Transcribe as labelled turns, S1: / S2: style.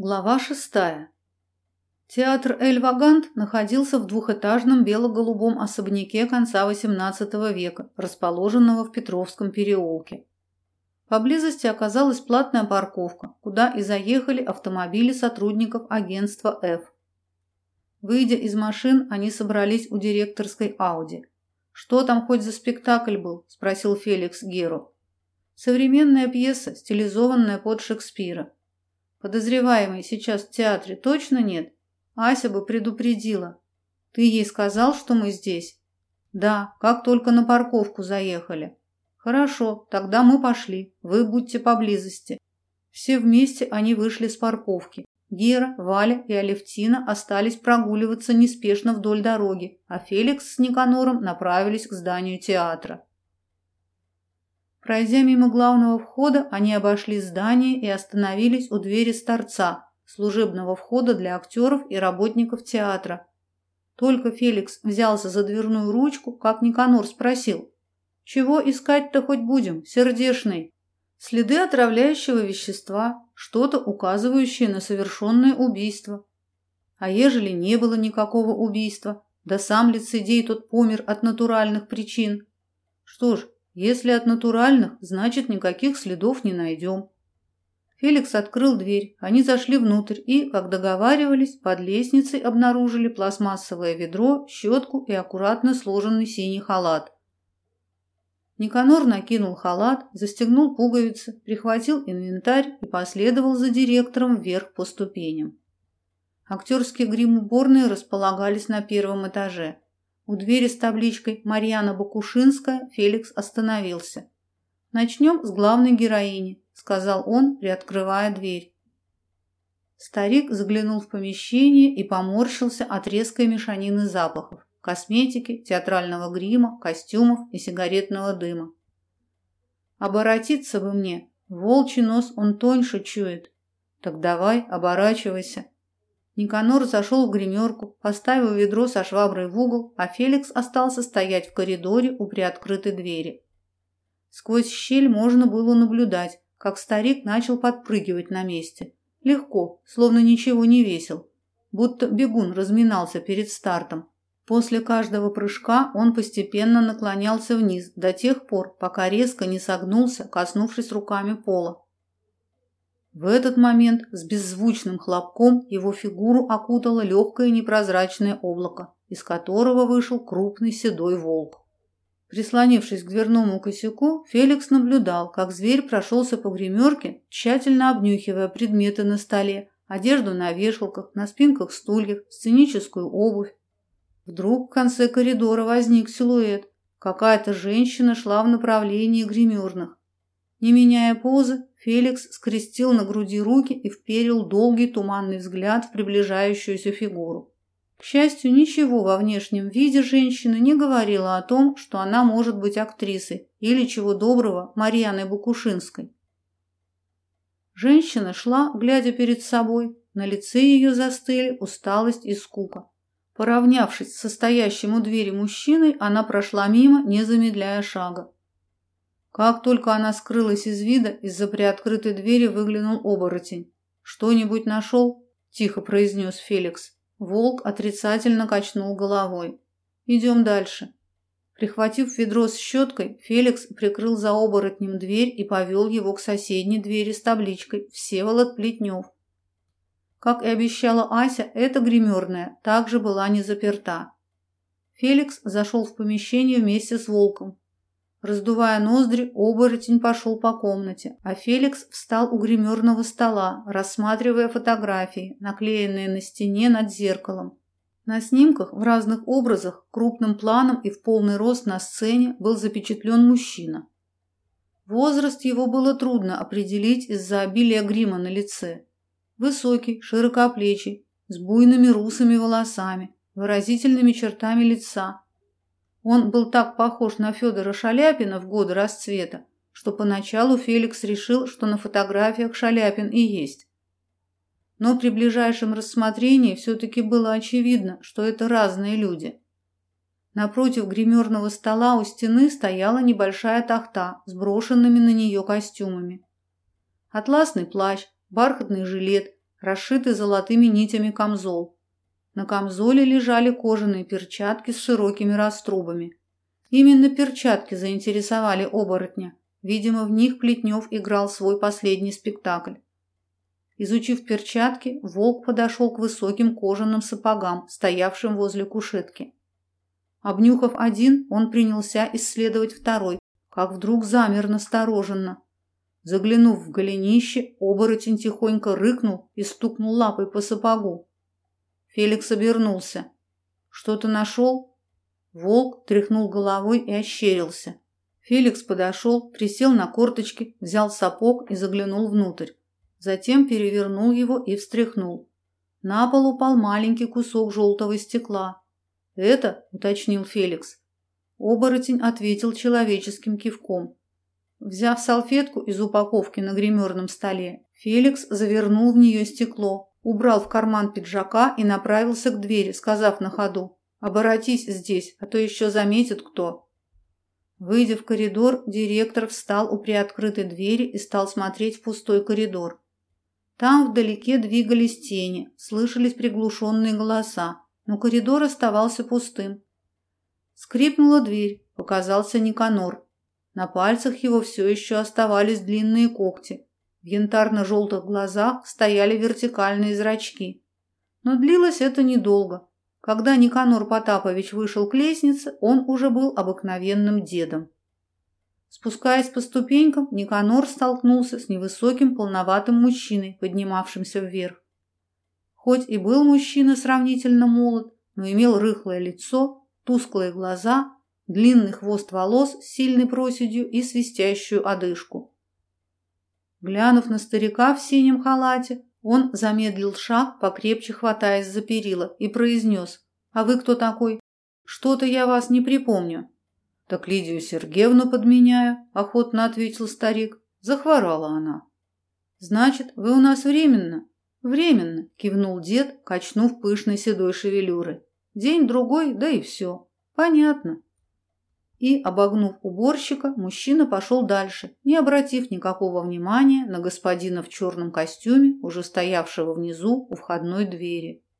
S1: Глава шестая. Театр Эль Вагант находился в двухэтажном бело-голубом особняке конца XVIII века, расположенного в Петровском переулке. Поблизости оказалась платная парковка, куда и заехали автомобили сотрудников агентства F. Выйдя из машин, они собрались у директорской Ауди. «Что там хоть за спектакль был?» – спросил Феликс Геру. «Современная пьеса, стилизованная под Шекспира», Подозреваемой сейчас в театре точно нет? Ася бы предупредила. Ты ей сказал, что мы здесь? Да, как только на парковку заехали. Хорошо, тогда мы пошли. Вы будьте поблизости. Все вместе они вышли с парковки. Гера, Валя и Алевтина остались прогуливаться неспешно вдоль дороги, а Феликс с Никанором направились к зданию театра. Пройдя мимо главного входа, они обошли здание и остановились у двери с торца, служебного входа для актеров и работников театра. Только Феликс взялся за дверную ручку, как Никанор спросил. «Чего искать-то хоть будем, сердешный?» «Следы отравляющего вещества, что-то указывающее на совершенное убийство». «А ежели не было никакого убийства, да сам лицедей тот помер от натуральных причин?» «Что ж, если от натуральных, значит, никаких следов не найдем. Феликс открыл дверь. Они зашли внутрь и, как договаривались, под лестницей обнаружили пластмассовое ведро, щетку и аккуратно сложенный синий халат. Никанор накинул халат, застегнул пуговицы, прихватил инвентарь и последовал за директором вверх по ступеням. Актерские грим-уборные располагались на первом этаже. У двери с табличкой «Марьяна Бакушинская» Феликс остановился. «Начнем с главной героини», — сказал он, приоткрывая дверь. Старик заглянул в помещение и поморщился от резкой мешанины запахов – косметики, театрального грима, костюмов и сигаретного дыма. «Оборотиться бы мне! Волчий нос он тоньше чует. Так давай, оборачивайся!» Никанор зашел в гримерку, поставил ведро со шваброй в угол, а Феликс остался стоять в коридоре у приоткрытой двери. Сквозь щель можно было наблюдать, как старик начал подпрыгивать на месте. Легко, словно ничего не весил, будто бегун разминался перед стартом. После каждого прыжка он постепенно наклонялся вниз до тех пор, пока резко не согнулся, коснувшись руками пола. В этот момент с беззвучным хлопком его фигуру окутало легкое непрозрачное облако, из которого вышел крупный седой волк. Прислонившись к дверному косяку, Феликс наблюдал, как зверь прошелся по гримерке, тщательно обнюхивая предметы на столе, одежду на вешалках, на спинках стульев, сценическую обувь. Вдруг в конце коридора возник силуэт. Какая-то женщина шла в направлении гримерных. Не меняя позы, Феликс скрестил на груди руки и вперил долгий туманный взгляд в приближающуюся фигуру. К счастью, ничего во внешнем виде женщины не говорило о том, что она может быть актрисой или, чего доброго, Марьяной Букушинской. Женщина шла, глядя перед собой, на лице ее застыли усталость и скука. Поравнявшись с состоящим у двери мужчиной, она прошла мимо, не замедляя шага. Как только она скрылась из вида, из-за приоткрытой двери выглянул оборотень. «Что-нибудь нашел?» – тихо произнес Феликс. Волк отрицательно качнул головой. «Идем дальше». Прихватив ведро с щеткой, Феликс прикрыл за оборотнем дверь и повел его к соседней двери с табличкой «Всеволод Плетнев». Как и обещала Ася, эта гримерная также была не заперта. Феликс зашел в помещение вместе с волком, Раздувая ноздри, оборотень пошел по комнате, а Феликс встал у гримерного стола, рассматривая фотографии, наклеенные на стене над зеркалом. На снимках в разных образах, крупным планом и в полный рост на сцене был запечатлен мужчина. Возраст его было трудно определить из-за обилия грима на лице. Высокий, широкоплечий, с буйными русыми волосами, выразительными чертами лица – он был так похож на Федора Шаляпина в годы расцвета, что поначалу Феликс решил, что на фотографиях Шаляпин и есть. Но при ближайшем рассмотрении все-таки было очевидно, что это разные люди. Напротив гримерного стола у стены стояла небольшая тахта с брошенными на нее костюмами. Атласный плащ, бархатный жилет, расшитый золотыми нитями камзол. На камзоле лежали кожаные перчатки с широкими раструбами. Именно перчатки заинтересовали оборотня. Видимо, в них Плетнев играл свой последний спектакль. Изучив перчатки, волк подошел к высоким кожаным сапогам, стоявшим возле кушетки. Обнюхав один, он принялся исследовать второй, как вдруг замер настороженно. Заглянув в голенище, оборотень тихонько рыкнул и стукнул лапой по сапогу. Феликс обернулся. «Что-то нашел?» Волк тряхнул головой и ощерился. Феликс подошел, присел на корточки, взял сапог и заглянул внутрь. Затем перевернул его и встряхнул. На пол упал маленький кусок желтого стекла. «Это?» – уточнил Феликс. Оборотень ответил человеческим кивком. Взяв салфетку из упаковки на гримерном столе, Феликс завернул в нее стекло, убрал в карман пиджака и направился к двери, сказав на ходу «Оборотись здесь, а то еще заметит кто». Выйдя в коридор, директор встал у приоткрытой двери и стал смотреть в пустой коридор. Там вдалеке двигались тени, слышались приглушенные голоса, но коридор оставался пустым. Скрипнула дверь, показался Никанор. На пальцах его все еще оставались длинные когти. В янтарно-желтых глазах стояли вертикальные зрачки. Но длилось это недолго. Когда Никанор Потапович вышел к лестнице, он уже был обыкновенным дедом. Спускаясь по ступенькам, Никанор столкнулся с невысоким полноватым мужчиной, поднимавшимся вверх. Хоть и был мужчина сравнительно молод, но имел рыхлое лицо, тусклые глаза, длинный хвост волос с сильной проседью и свистящую одышку. Глянув на старика в синем халате, он замедлил шаг, покрепче хватаясь за перила, и произнес. «А вы кто такой? Что-то я вас не припомню». «Так Лидию Сергеевну подменяю», – охотно ответил старик. Захворала она. «Значит, вы у нас временно?» «Временно», – кивнул дед, качнув пышной седой шевелюрой. «День-другой, да и все. Понятно». И, обогнув уборщика, мужчина пошел дальше, не обратив никакого внимания на господина в черном костюме, уже стоявшего внизу у входной двери.